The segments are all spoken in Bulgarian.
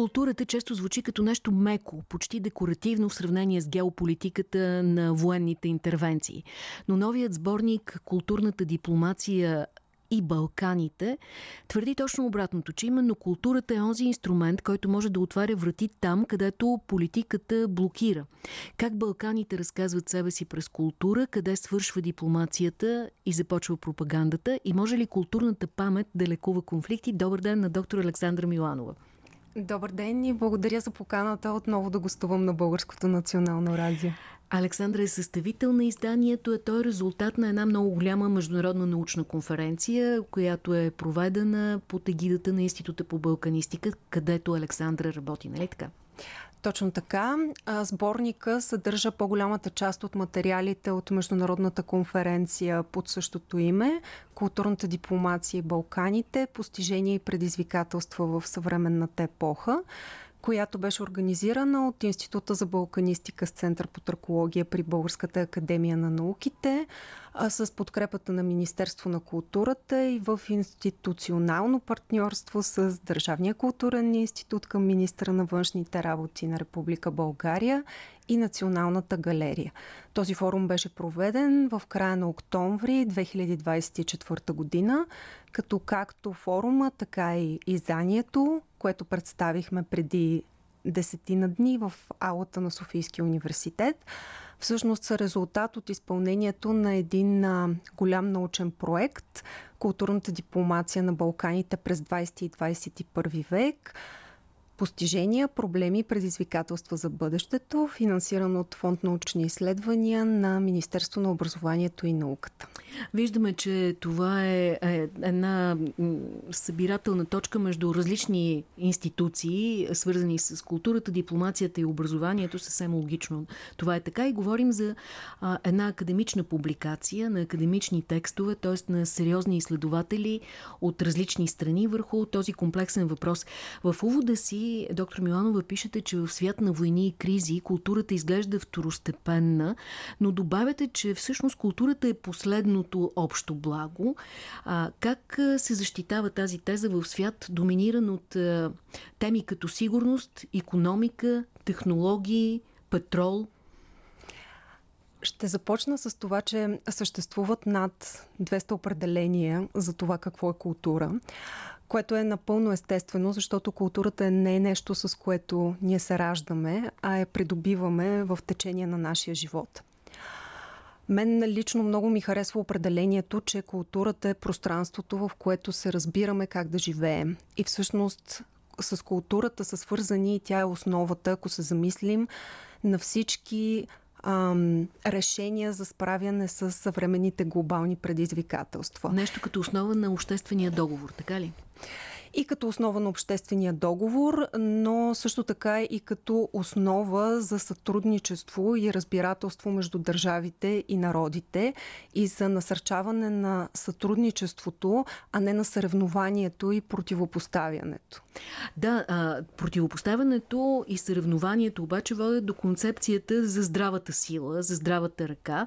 Културата често звучи като нещо меко, почти декоративно в сравнение с геополитиката на военните интервенции. Но новият сборник «Културната дипломация и Балканите, твърди точно обратното, че именно културата е онзи инструмент, който може да отваря врати там, където политиката блокира. Как Балканите разказват себе си през култура, къде свършва дипломацията и започва пропагандата и може ли културната памет да лекува конфликти? Добър ден на доктор Александра Миланова. Добър ден и благодаря за поканата отново да гостувам на Българското национално радио. Александра е съставител на изданието. Е резултат на една много голяма международна научна конференция, която е проведена под егидата на Института по балканистика, където Александра работи, нали така? Точно така. Сборника съдържа по-голямата част от материалите от Международната конференция под същото име Културната дипломация и Балканите, постижения и предизвикателства в съвременната епоха която беше организирана от Института за балканистика с Център по тракология при Българската академия на науките, а с подкрепата на Министерство на културата и в институционално партньорство с Държавния културен институт към министра на външните работи на Република България и Националната галерия. Този форум беше проведен в края на октомври 2024 година, като както форума, така и изданието, което представихме преди десетина дни в аулата на Софийския университет, всъщност са резултат от изпълнението на един а, голям научен проект Културната дипломация на Балканите през 20 и 21 век – постижения, проблеми и предизвикателства за бъдещето, финансирано от Фонд научни изследвания на Министерство на образованието и науката. Виждаме, че това е, е една събирателна точка между различни институции, свързани с културата, дипломацията и образованието. Съвсем логично това е така. И говорим за една академична публикация на академични текстове, т.е. на сериозни изследователи от различни страни върху този комплексен въпрос. В увода си доктор Миланова, пишете, че в свят на войни и кризи културата изглежда второстепенна, но добавяте, че всъщност културата е последното общо благо. А, как се защитава тази теза в свят, доминиран от а, теми като сигурност, економика, технологии, петрол, ще започна с това, че съществуват над 200 определения за това какво е култура което е напълно естествено, защото културата не е нещо, с което ние се раждаме, а е придобиваме в течение на нашия живот. Мен лично много ми харесва определението, че културата е пространството, в което се разбираме как да живеем. И всъщност с културата са свързани и тя е основата, ако се замислим, на всички ам, решения за справяне с съвременните глобални предизвикателства. Нещо като основа на обществения договор, така ли? И като основа на обществения договор, но също така и като основа за сътрудничество и разбирателство между държавите и народите и за насърчаване на сътрудничеството, а не на съревнованието и противопоставянето. Да, а, противопоставянето и съревнованието обаче водят до концепцията за здравата сила, за здравата ръка.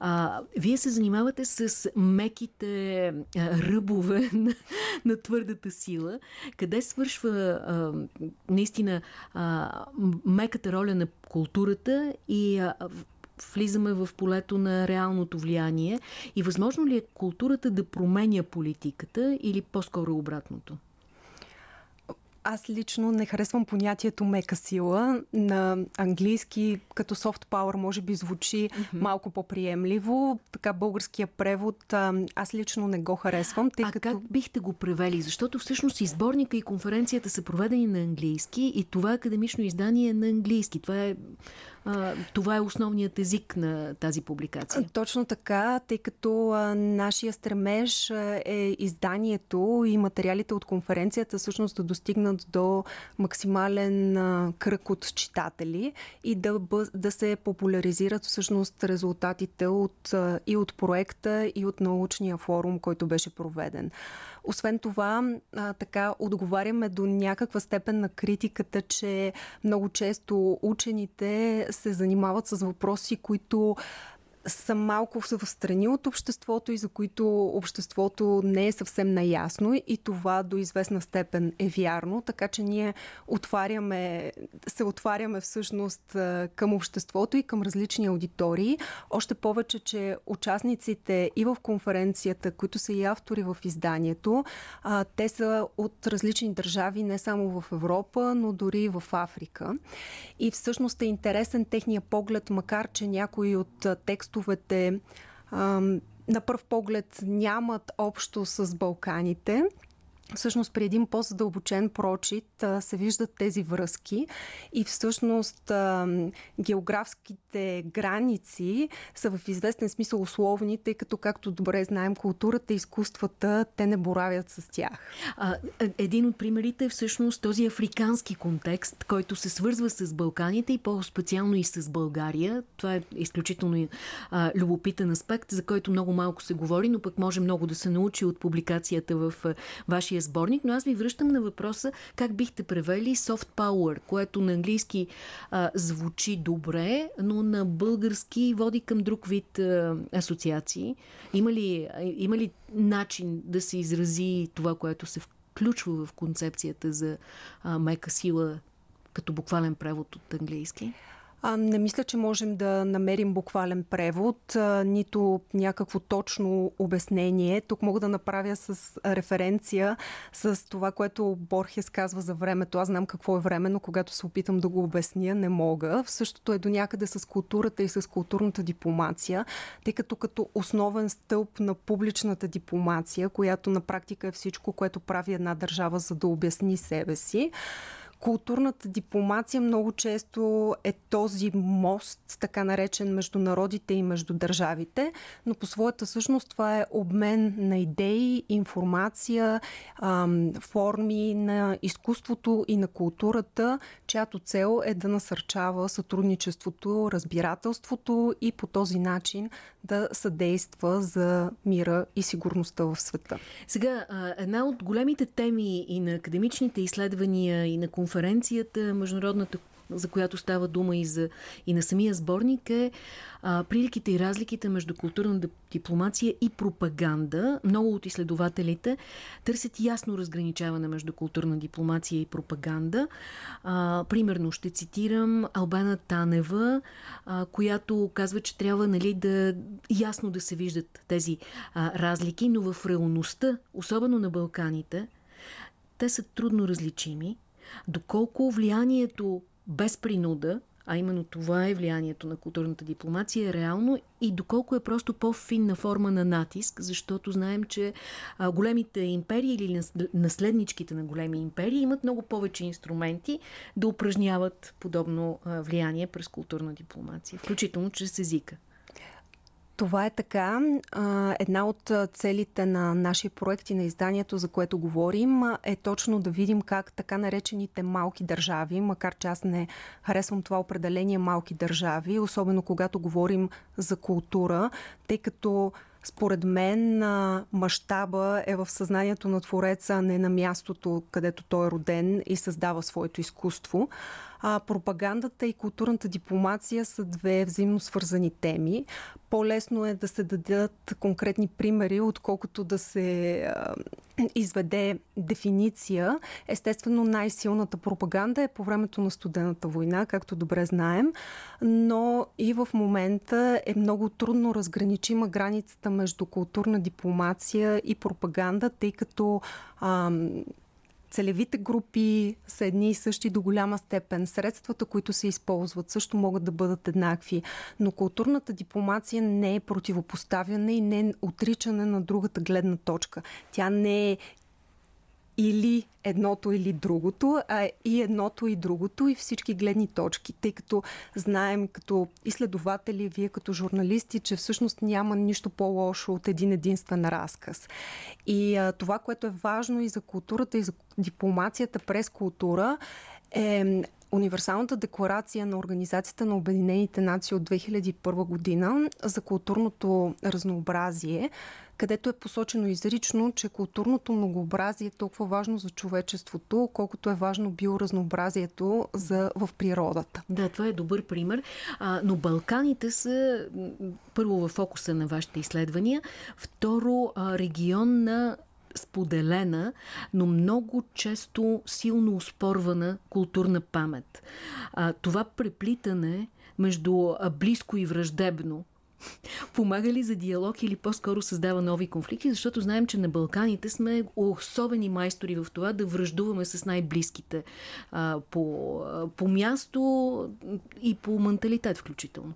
А, вие се занимавате с меките а, ръбове на, на твърдата сила сила, къде свършва а, наистина а, меката роля на културата и а, влизаме в полето на реалното влияние и възможно ли е културата да променя политиката или по-скоро обратното? Аз лично не харесвам понятието мека сила. На английски като soft power може би звучи mm-hmm. малко по-приемливо. Така българския превод аз лично не го харесвам. Тъй а като... как бихте го превели? Защото всъщност изборника и конференцията са проведени на английски и това академично издание е на английски. Това е това е основният език на тази публикация. Точно така, тъй като нашия стремеж е изданието и материалите от конференцията всъщност да достигнат до максимален кръг от читатели и да, да се популяризират всъщност резултатите от, и от проекта, и от научния форум, който беше проведен. Освен това, а, така отговаряме до някаква степен на критиката, че много често учените се занимават с въпроси, които са малко в страни от обществото и за които обществото не е съвсем наясно и това до известна степен е вярно, така че ние отваряме, се отваряме всъщност към обществото и към различни аудитории. Още повече, че участниците и в конференцията, които са и автори в изданието, те са от различни държави, не само в Европа, но дори и в Африка. И всъщност е интересен техния поглед, макар че някои от текстовете на пръв поглед нямат общо с Балканите всъщност при един по-задълбочен прочит се виждат тези връзки и всъщност географските граници са в известен смисъл условни, тъй като, както добре знаем, културата и изкуствата, те не боравят с тях. А, е, един от примерите е всъщност този африкански контекст, който се свързва с Балканите и по-специално и с България. Това е изключително а, любопитен аспект, за който много малко се говори, но пък може много да се научи от публикацията в вашия вашия сборник, но аз ви връщам на въпроса как бихте превели soft power, което на английски а, звучи добре, но на български води към друг вид а, асоциации. Има ли, има ли начин да се изрази това, което се включва в концепцията за а, мека сила като буквален превод от английски? А, не мисля, че можем да намерим буквален превод, а, нито някакво точно обяснение. Тук мога да направя с референция с това, което Борхес казва за времето. Аз знам какво е време, но когато се опитам да го обясня, не мога. В същото е до някъде с културата и с културната дипломация, тъй като като основен стълб на публичната дипломация, която на практика е всичко, което прави една държава, за да обясни себе си културната дипломация много често е този мост, така наречен между народите и между държавите, но по своята същност това е обмен на идеи, информация, форми на изкуството и на културата, чиято цел е да насърчава сътрудничеството, разбирателството и по този начин да съдейства за мира и сигурността в света. Сега, една от големите теми и на академичните изследвания, и на конференцията, международната за която става дума и, за, и на самия сборник е а, приликите и разликите между културна дипломация и пропаганда. Много от изследователите търсят ясно разграничаване между културна дипломация и пропаганда. А, примерно ще цитирам Албана Танева, а, която казва, че трябва нали, да ясно да се виждат тези а, разлики, но в реалността, особено на Балканите, те са трудно различими. Доколко влиянието без принуда, а именно това е влиянието на културната дипломация, е реално и доколко е просто по-финна форма на натиск, защото знаем, че големите империи или наследничките на големи империи имат много повече инструменти да упражняват подобно влияние през културна дипломация, включително чрез езика. Това е така. Една от целите на нашия проект и на изданието, за което говорим, е точно да видим как така наречените малки държави, макар че аз не харесвам това определение малки държави, особено когато говорим за култура, тъй като според мен мащаба е в съзнанието на Твореца, не на мястото, където той е роден и създава своето изкуство. А, пропагандата и културната дипломация са две взаимно свързани теми. По-лесно е да се дадат конкретни примери, отколкото да се изведе дефиниция. Естествено, най-силната пропаганда е по времето на студената война, както добре знаем, но и в момента е много трудно разграничима границата между културна дипломация и пропаганда, тъй като а, целевите групи са едни и същи до голяма степен. Средствата, които се използват, също могат да бъдат еднакви. Но културната дипломация не е противопоставяне и не е отричане на другата гледна точка. Тя не е или едното или другото, а и едното и другото и всички гледни точки, тъй като знаем като изследователи, вие като журналисти, че всъщност няма нищо по-лошо от един единствен разказ. И а, това, което е важно и за културата, и за дипломацията през култура, е Универсалната декларация на Организацията на Обединените нации от 2001 година за културното разнообразие, където е посочено изрично, че културното многообразие е толкова важно за човечеството, колкото е важно биоразнообразието за, в природата. Да, това е добър пример. А, но Балканите са първо в фокуса на вашите изследвания, второ регион на споделена, но много често силно успорвана културна памет. А, това преплитане между близко и враждебно помага ли за диалог или по-скоро създава нови конфликти, защото знаем, че на Балканите сме особени майстори в това да връждуваме с най-близките по, по място и по менталитет включително.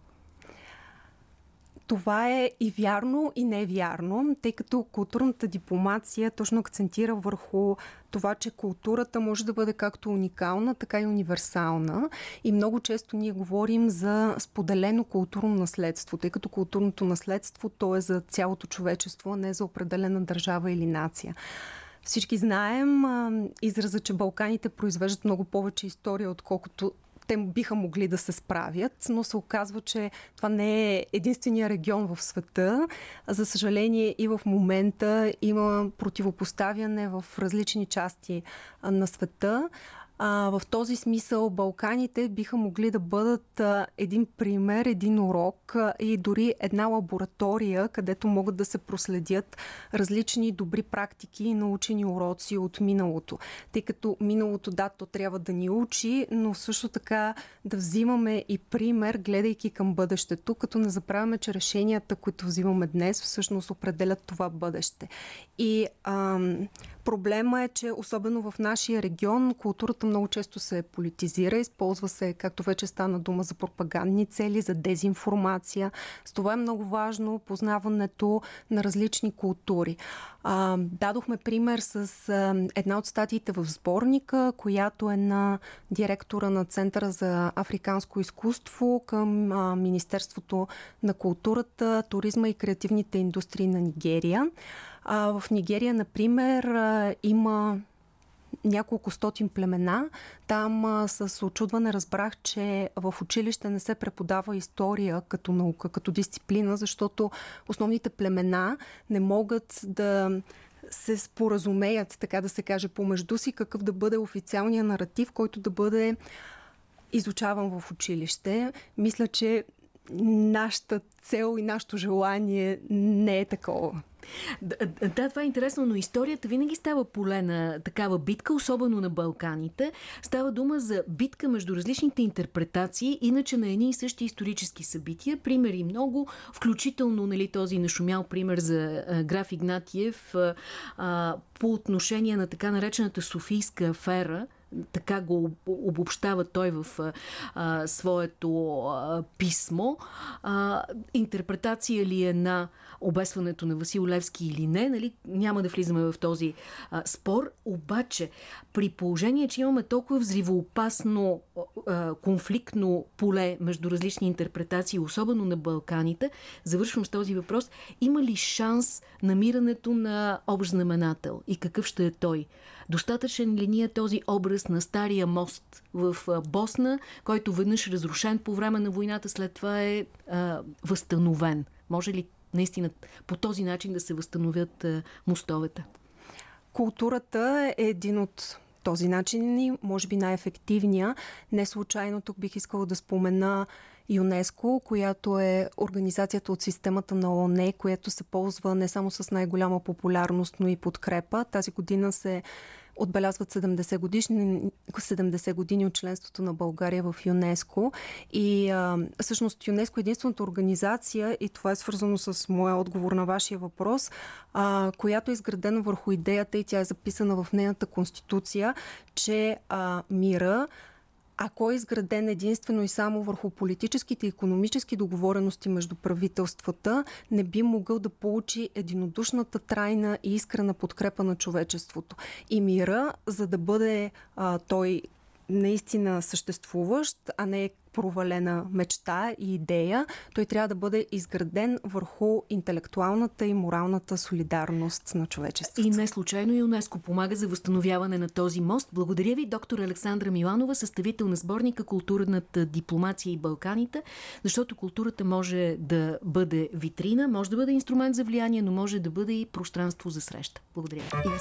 Това е и вярно, и не вярно, тъй като културната дипломация точно акцентира върху това, че културата може да бъде както уникална, така и универсална. И много често ние говорим за споделено културно наследство, тъй като културното наследство то е за цялото човечество, а не за определена държава или нация. Всички знаем израза, че Балканите произвеждат много повече история, отколкото те биха могли да се справят, но се оказва, че това не е единствения регион в света. За съжаление и в момента има противопоставяне в различни части на света. А, в този смисъл Балканите биха могли да бъдат а, един пример, един урок а, и дори една лаборатория, където могат да се проследят различни добри практики и научени уроци от миналото. Тъй като миналото, да, то трябва да ни учи, но също така да взимаме и пример, гледайки към бъдещето, като не забравяме, че решенията, които взимаме днес, всъщност определят това бъдеще. И ам, Проблема е, че особено в нашия регион културата много често се политизира, използва се, както вече стана дума, за пропагандни цели, за дезинформация. С това е много важно познаването на различни култури. А, дадохме пример с а, една от статиите в сборника, която е на директора на Центъра за африканско изкуство към а, Министерството на културата, туризма и креативните индустрии на Нигерия. А, в Нигерия, например, а, има няколко стотин племена. Там а, с очудване разбрах, че в училище не се преподава история като наука, като дисциплина, защото основните племена не могат да се споразумеят, така да се каже, помежду си, какъв да бъде официалният наратив, който да бъде изучаван в училище. Мисля, че нашата цел и нашето желание не е такова. Да, това е интересно, но историята винаги става поле на такава битка, особено на Балканите. Става дума за битка между различните интерпретации, иначе на едни и същи исторически събития. Примери много, включително нали, този нашумял пример за граф Игнатиев а, по отношение на така наречената Софийска афера, така го обобщава той в а, своето а, писмо. А, интерпретация ли е на обесването на Васил Левски или не, нали? няма да влизаме в този а, спор, обаче при положение, че имаме толкова взривоопасно а, конфликтно поле между различни интерпретации, особено на Балканите, завършвам с този въпрос, има ли шанс намирането на общ знаменател и какъв ще е той? Достатъчен ли ни е този образ на стария мост в Босна, който веднъж разрушен по време на войната, след това е а, възстановен? Може ли наистина по този начин да се възстановят а, мостовете? Културата е един от този начин и може би най-ефективния. Не случайно тук бих искала да спомена ЮНЕСКО, която е организацията от системата на ООН, която се ползва не само с най-голяма популярност, но и подкрепа. Тази година се отбелязват 70 годишни, 70 години от членството на България в ЮНЕСКО. И а, всъщност ЮНЕСКО е единствената организация, и това е свързано с моя отговор на вашия въпрос, а, която е изградена върху идеята и тя е записана в нейната конституция, че а, мира ако е изграден единствено и само върху политическите и економически договорености между правителствата, не би могъл да получи единодушната трайна и искрена подкрепа на човечеството. И мира, за да бъде а, той наистина съществуващ, а не провалена мечта и идея. Той трябва да бъде изграден върху интелектуалната и моралната солидарност на човечеството. И не случайно ЮНЕСКО помага за възстановяване на този мост. Благодаря ви, доктор Александра Миланова, съставител на сборника Културната дипломация и Балканите, защото културата може да бъде витрина, може да бъде инструмент за влияние, но може да бъде и пространство за среща. Благодаря ви.